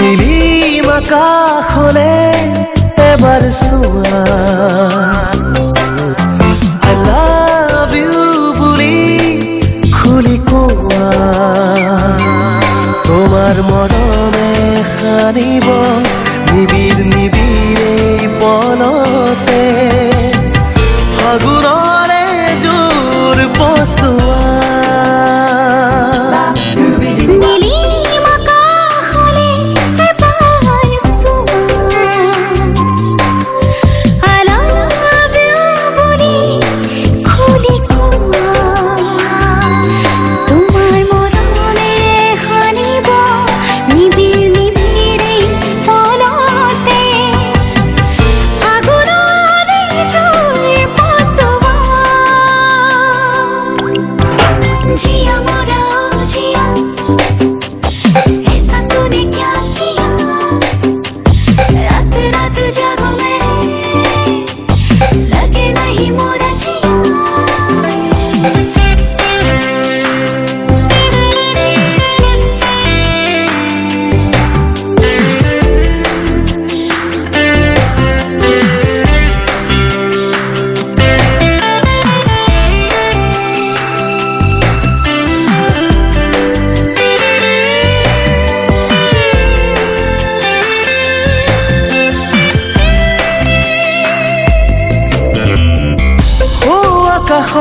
নীলিমাকা খোলে এবার সোয়া I love you খুলি কোয়া তোমার মরমে হারিব নিবিড় নিবিড়ে পলতে ফাগুনরে জোর পশু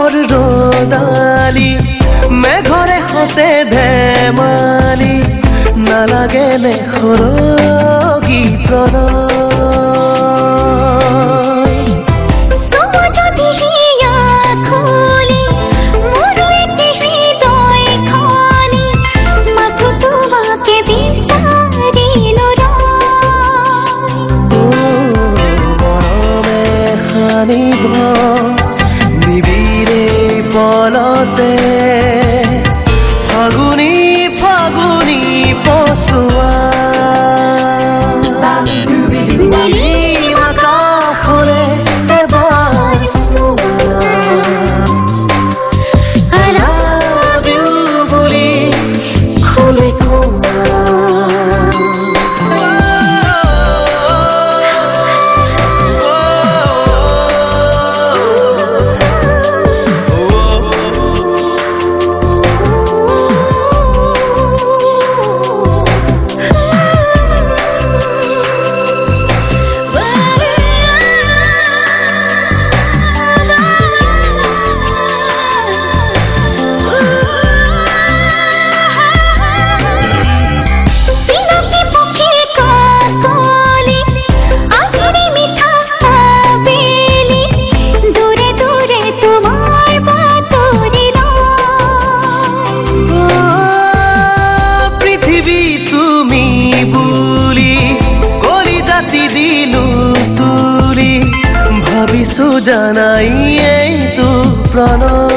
ঘৰ ৰদালি মেঘৰে ঘৰে ধেমালি নালাগে নে সৰগী গীত বলতে জানাই এই তো প্রণয়